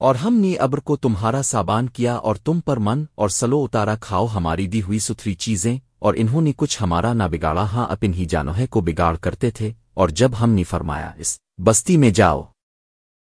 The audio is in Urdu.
اور ہم نے ابر کو تمہارا سابان کیا اور تم پر من اور سلو اتارا کھاؤ ہماری دی ہوئی ستھری چیزیں، اور انہوں نے کچھ ہمارا نہ بگاڑا ہاں اپن ہی جانوہے کو بگاڑ کرتے تھے، اور جب ہم نے فرمایا، اس بستی میں جاؤ۔